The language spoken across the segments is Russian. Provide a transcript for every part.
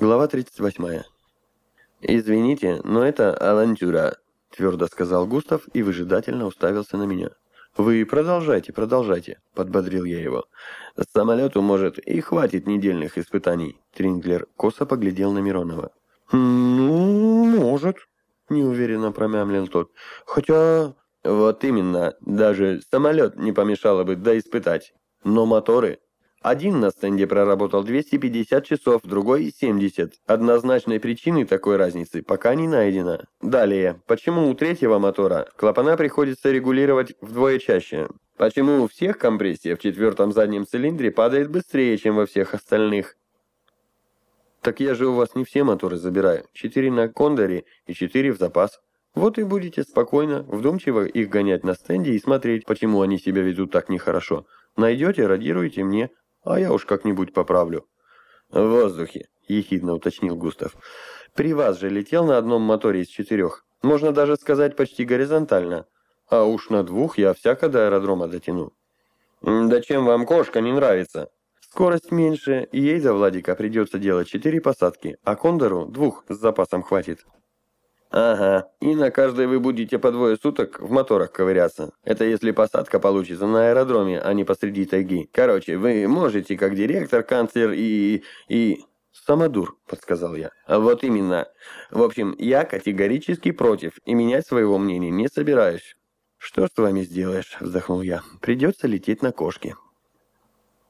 Глава 38. «Извините, но это авантюра», — твердо сказал Густав и выжидательно уставился на меня. «Вы продолжайте, продолжайте», — подбодрил я его. «Самолету, может, и хватит недельных испытаний», — Тринглер косо поглядел на Миронова. «Ну, может», — неуверенно промямлил тот. «Хотя...» «Вот именно, даже самолет не помешало бы доиспытать. Но моторы один на стенде проработал 250 часов, другой 70. Однозначной причины такой разницы пока не найдено. Далее, почему у третьего мотора клапана приходится регулировать вдвое чаще? Почему у всех компрессия в четвертом заднем цилиндре падает быстрее, чем во всех остальных? Так я же у вас не все моторы забираю. Четыре на кондоре и четыре в запас. Вот и будете спокойно, вдумчиво их гонять на стенде и смотреть, почему они себя ведут так нехорошо. Найдете, радируйте мне, а я уж как-нибудь поправлю». «В воздухе», — ехидно уточнил Густав. «При вас же летел на одном моторе из четырех. Можно даже сказать почти горизонтально. А уж на двух я всяко до аэродрома дотяну». «Да чем вам кошка не нравится?» «Скорость меньше, и ей за Владика придется делать четыре посадки, а Кондору двух с запасом хватит». «Ага, и на каждой вы будете по двое суток в моторах ковыряться. Это если посадка получится на аэродроме, а не посреди тайги. Короче, вы можете, как директор, канцлер и... и...» «Самодур», — подсказал я. А «Вот именно. В общем, я категорически против и менять своего мнения не собираюсь». «Что с вами сделаешь?» — вздохнул я. «Придется лететь на кошке».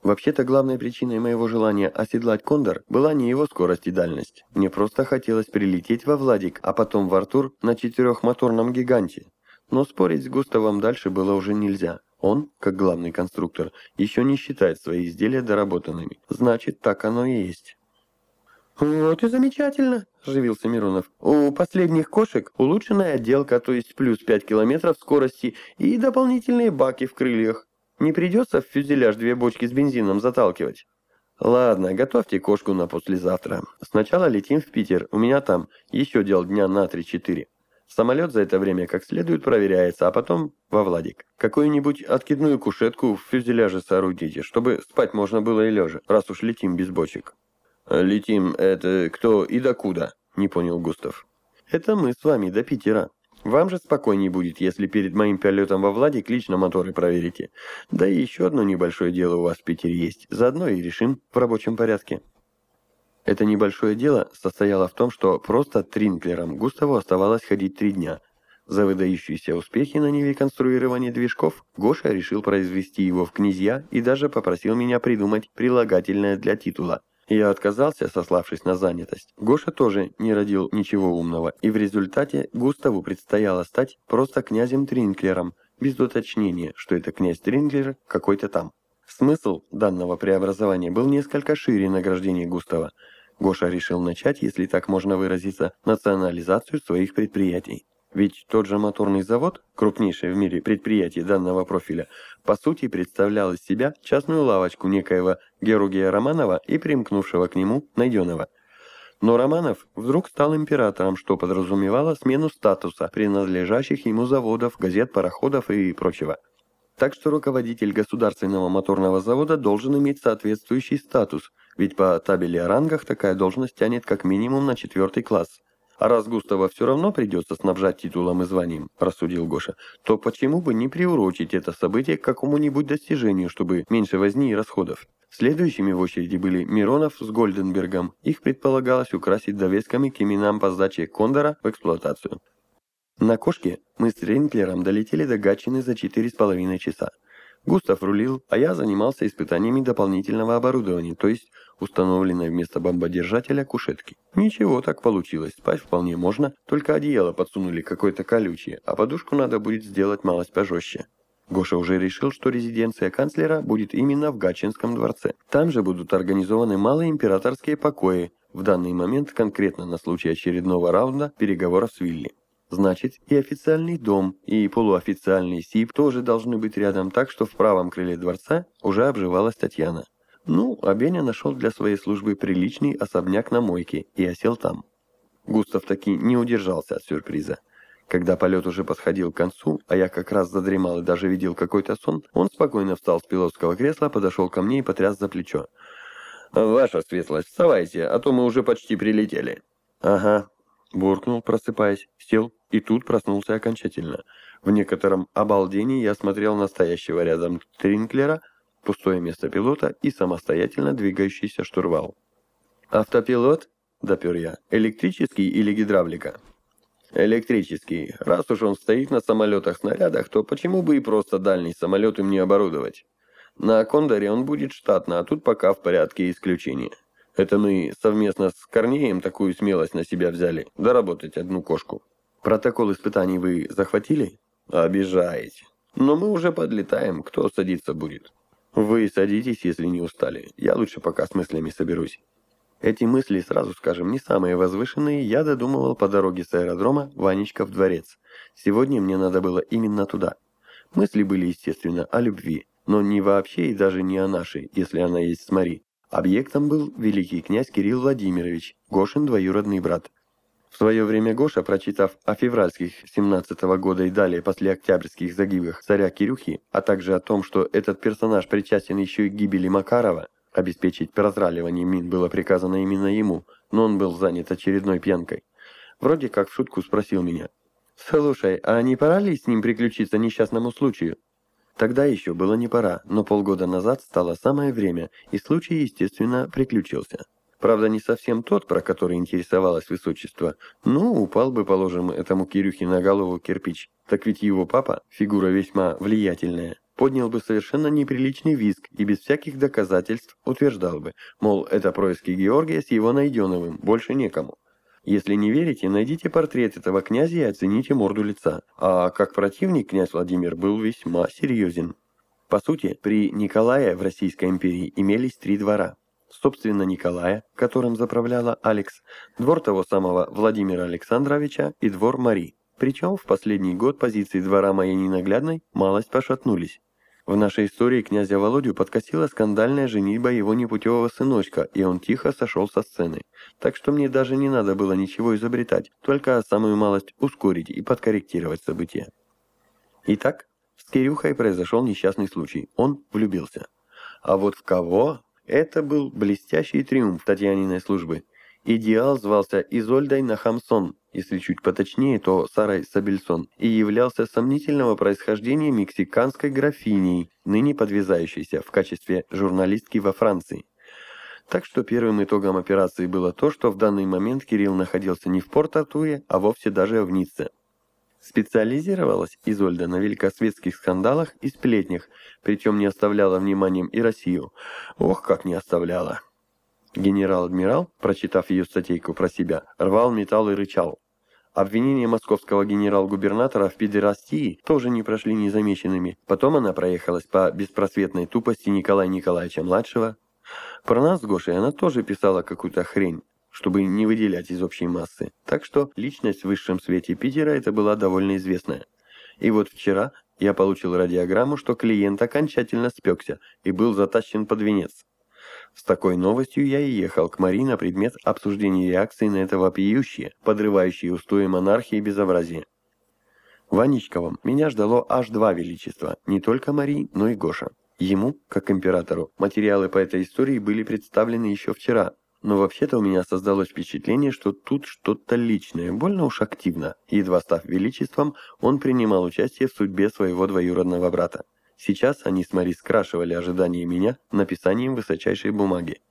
Вообще-то главной причиной моего желания оседлать Кондор была не его скорость и дальность. Мне просто хотелось прилететь во Владик, а потом в Артур на четырехмоторном гиганте. Но спорить с Густавом дальше было уже нельзя. Он, как главный конструктор, еще не считает свои изделия доработанными. Значит, так оно и есть. «Вот и замечательно», – оживился Миронов. «У последних кошек улучшенная отделка, то есть плюс 5 километров скорости и дополнительные баки в крыльях. Не придется в фюзеляж две бочки с бензином заталкивать. Ладно, готовьте кошку на послезавтра. Сначала летим в Питер, у меня там еще дел дня на 3-4. Самолет за это время как следует проверяется, а потом во Владик. Какую-нибудь откидную кушетку в фюзеляже соорудите, чтобы спать можно было и лежа, раз уж летим без бочек. «Летим, это кто и докуда?» – не понял Густав. «Это мы с вами до Питера. Вам же спокойнее будет, если перед моим полетом во Владик лично моторы проверите. Да и еще одно небольшое дело у вас в Питере есть. Заодно и решим в рабочем порядке. Это небольшое дело состояло в том, что просто Тринклером Густаву оставалось ходить три дня. За выдающиеся успехи на ниве конструирования движков Гоша решил произвести его в князья и даже попросил меня придумать прилагательное для титула – я отказался, сославшись на занятость. Гоша тоже не родил ничего умного, и в результате Густаву предстояло стать просто князем Тринклером, без уточнения, что это князь Тринклер какой-то там. Смысл данного преобразования был несколько шире награждения Густава. Гоша решил начать, если так можно выразиться, национализацию своих предприятий. Ведь тот же моторный завод, крупнейшее в мире предприятие данного профиля, по сути представлял из себя частную лавочку некоего Геругия Романова и примкнувшего к нему Найденова. Но Романов вдруг стал императором, что подразумевало смену статуса принадлежащих ему заводов, газет, пароходов и прочего. Так что руководитель государственного моторного завода должен иметь соответствующий статус, ведь по табели о рангах такая должность тянет как минимум на четвертый класс. А раз Густава все равно придется снабжать титулом и званием, рассудил Гоша, то почему бы не приурочить это событие к какому-нибудь достижению, чтобы меньше возни и расходов? Следующими в очереди были Миронов с Гольденбергом. Их предполагалось украсить довесками к именам по сдаче Кондора в эксплуатацию. На кошке мы с Рейнклером долетели до Гатчины за четыре с половиной часа. Густав рулил, а я занимался испытаниями дополнительного оборудования, то есть установленной вместо бомбодержателя кушетки. Ничего так получилось, спать вполне можно, только одеяло подсунули какое-то колючее, а подушку надо будет сделать малость пожестче. Гоша уже решил, что резиденция канцлера будет именно в Гатчинском дворце. Там же будут организованы малые императорские покои, в данный момент конкретно на случай очередного раунда переговоров с Вилли. Значит, и официальный дом, и полуофициальный СИП тоже должны быть рядом так, что в правом крыле дворца уже обживалась Татьяна. Ну, а Беня нашел для своей службы приличный особняк на мойке и осел там. Густав таки не удержался от сюрприза. Когда полет уже подходил к концу, а я как раз задремал и даже видел какой-то сон, он спокойно встал с пилотского кресла, подошел ко мне и потряс за плечо. «Ваша светлость, вставайте, а то мы уже почти прилетели». «Ага», — буркнул, просыпаясь, сел и тут проснулся окончательно. В некотором обалдении я смотрел на стоящего рядом Тринклера, пустое место пилота и самостоятельно двигающийся штурвал. «Автопилот?» — допер я. «Электрический или гидравлика?» «Электрический. Раз уж он стоит на самолетах-снарядах, то почему бы и просто дальний самолет им не оборудовать? На Кондоре он будет штатно, а тут пока в порядке исключения. Это мы совместно с Корнеем такую смелость на себя взяли, доработать одну кошку. Протокол испытаний вы захватили? Обижаете. Но мы уже подлетаем, кто садиться будет? Вы садитесь, если не устали. Я лучше пока с мыслями соберусь. Эти мысли, сразу скажем, не самые возвышенные, я додумывал по дороге с аэродрома Ванечка в дворец. Сегодня мне надо было именно туда. Мысли были, естественно, о любви, но не вообще и даже не о нашей, если она есть с Мари. Объектом был великий князь Кирилл Владимирович, Гошин двоюродный брат. В свое время Гоша, прочитав о февральских 17 -го года и далее после октябрьских загибах царя Кирюхи, а также о том, что этот персонаж причастен еще и к гибели Макарова, Обеспечить прозраливание мин было приказано именно ему, но он был занят очередной пьянкой. Вроде как в шутку спросил меня. «Слушай, а не пора ли с ним приключиться несчастному случаю?» Тогда еще было не пора, но полгода назад стало самое время, и случай, естественно, приключился. Правда, не совсем тот, про который интересовалось высочество. Ну, упал бы, положим, этому Кирюхе на голову кирпич. Так ведь его папа, фигура весьма влиятельная, поднял бы совершенно неприличный визг и без всяких доказательств утверждал бы, мол, это происки Георгия с его Найденовым, больше некому. Если не верите, найдите портрет этого князя и оцените морду лица. А как противник князь Владимир был весьма серьезен. По сути, при Николае в Российской империи имелись три двора. Собственно, Николая, которым заправляла Алекс, двор того самого Владимира Александровича и двор Мари. Причем в последний год позиции двора моей ненаглядной малость пошатнулись. В нашей истории князя Володю подкосила скандальная женитьба его непутевого сыночка, и он тихо сошел со сцены. Так что мне даже не надо было ничего изобретать, только самую малость ускорить и подкорректировать события. Итак, с Кирюхой произошел несчастный случай. Он влюбился. А вот в кого? Это был блестящий триумф Татьяниной службы. Идеал звался Изольдой Нахамсон, если чуть поточнее, то Сарой Сабельсон, и являлся сомнительного происхождения мексиканской графиней, ныне подвязающейся в качестве журналистки во Франции. Так что первым итогом операции было то, что в данный момент Кирилл находился не в Порт-Артуре, а вовсе даже в Ницце. Специализировалась Изольда на великосветских скандалах и сплетнях, причем не оставляла вниманием и Россию. Ох, как не оставляла! Генерал-адмирал, прочитав ее статейку про себя, рвал металл и рычал. Обвинения московского генерал-губернатора в педерастии тоже не прошли незамеченными. Потом она проехалась по беспросветной тупости Николая Николаевича-младшего. Про нас с Гошей она тоже писала какую-то хрень, чтобы не выделять из общей массы. Так что личность в высшем свете Питера это была довольно известная. И вот вчера я получил радиограмму, что клиент окончательно спекся и был затащен под венец. С такой новостью я и ехал к Мари на предмет обсуждения реакции на это вопиющее, подрывающее устои монархии безобразие. В Аничковом меня ждало аж два величества, не только Мари, но и Гоша. Ему, как императору, материалы по этой истории были представлены еще вчера, но вообще-то у меня создалось впечатление, что тут что-то личное, больно уж активно. Едва став величеством, он принимал участие в судьбе своего двоюродного брата. Сейчас они с Мари скрашивали ожидания меня написанием высочайшей бумаги.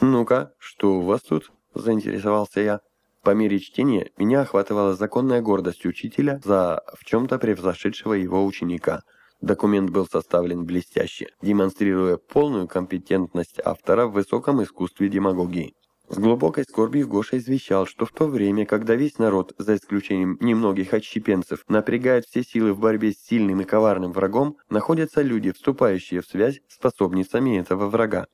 «Ну-ка, что у вас тут?» – заинтересовался я. По мере чтения меня охватывала законная гордость учителя за в чем-то превзошедшего его ученика. Документ был составлен блестяще, демонстрируя полную компетентность автора в высоком искусстве демагогии. С глубокой скорбью Гоша извещал, что в то время, когда весь народ, за исключением немногих отщепенцев, напрягает все силы в борьбе с сильным и коварным врагом, находятся люди, вступающие в связь с способницами этого врага.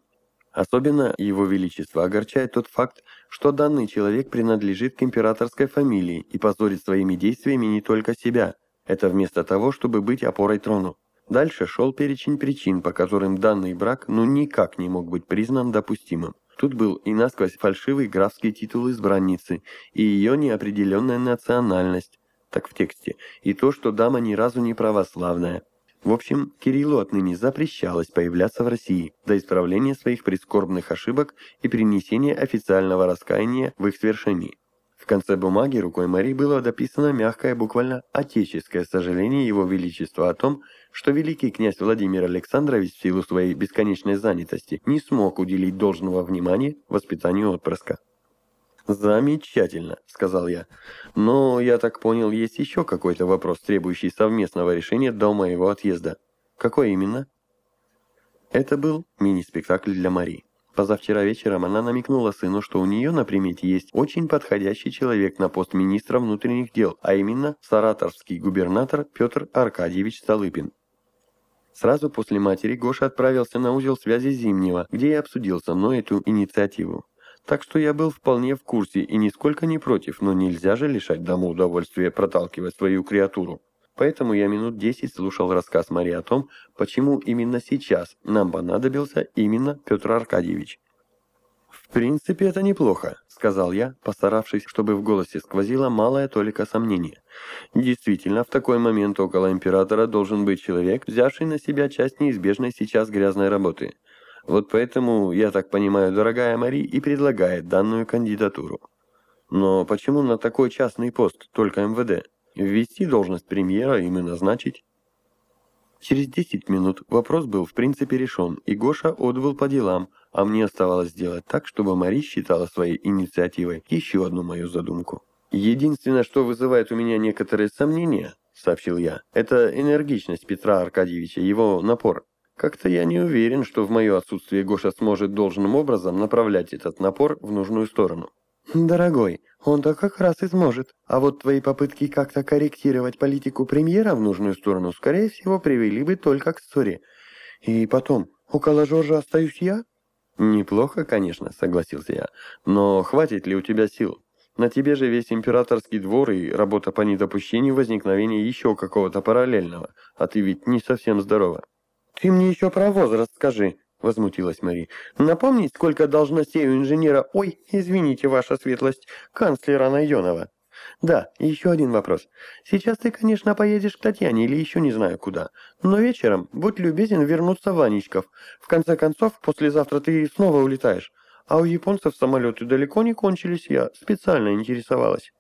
Особенно его величество огорчает тот факт, что данный человек принадлежит к императорской фамилии и позорит своими действиями не только себя. Это вместо того, чтобы быть опорой трону. Дальше шел перечень причин, по которым данный брак ну никак не мог быть признан допустимым. Тут был и насквозь фальшивый графский титул избранницы, и ее неопределенная национальность, так в тексте, и то, что дама ни разу не православная. В общем, Кириллу отныне запрещалось появляться в России до исправления своих прискорбных ошибок и принесения официального раскаяния в их свершении. В конце бумаги рукой Мари было дописано мягкое, буквально отеческое сожаление Его Величества о том, что великий князь Владимир Александрович в силу своей бесконечной занятости не смог уделить должного внимания воспитанию отпрыска. «Замечательно», — сказал я. «Но, я так понял, есть еще какой-то вопрос, требующий совместного решения до моего отъезда. Какой именно?» Это был мини-спектакль для Марии. Позавчера вечером она намекнула сыну, что у нее на примете есть очень подходящий человек на пост министра внутренних дел, а именно саратовский губернатор Петр Аркадьевич Столыпин. Сразу после матери Гоша отправился на узел связи Зимнего, где и обсудил со мной эту инициативу. Так что я был вполне в курсе и нисколько не против, но нельзя же лишать дому удовольствия проталкивать свою креатуру. Поэтому я минут десять слушал рассказ Марии о том, почему именно сейчас нам понадобился именно Петр Аркадьевич. «В принципе, это неплохо», — сказал я, постаравшись, чтобы в голосе сквозило малое толика сомнения. «Действительно, в такой момент около императора должен быть человек, взявший на себя часть неизбежной сейчас грязной работы. Вот поэтому, я так понимаю, дорогая Мари и предлагает данную кандидатуру. Но почему на такой частный пост только МВД?» Ввести должность премьера им и назначить. Через 10 минут вопрос был в принципе решен, и Гоша отбыл по делам, а мне оставалось сделать так, чтобы Мари считала своей инициативой еще одну мою задумку. «Единственное, что вызывает у меня некоторые сомнения», — сообщил я, — «это энергичность Петра Аркадьевича, его напор. Как-то я не уверен, что в мое отсутствие Гоша сможет должным образом направлять этот напор в нужную сторону». «Дорогой, он-то как раз и сможет. А вот твои попытки как-то корректировать политику премьера в нужную сторону, скорее всего, привели бы только к ссоре. И потом, около Жоржа остаюсь я?» «Неплохо, конечно», — согласился я. «Но хватит ли у тебя сил? На тебе же весь императорский двор и работа по недопущению возникновения еще какого-то параллельного, а ты ведь не совсем здорова». «Ты мне еще про возраст скажи», — возмутилась Мари. «Напомнить, сколько должностей у инженера... Ой, извините, ваша светлость, канцлера Найонова». «Да, еще один вопрос. Сейчас ты, конечно, поедешь к Татьяне или еще не знаю куда. Но вечером будь любезен вернуться в Ванечков. В конце концов, послезавтра ты снова улетаешь. А у японцев самолеты далеко не кончились, я специально интересовалась».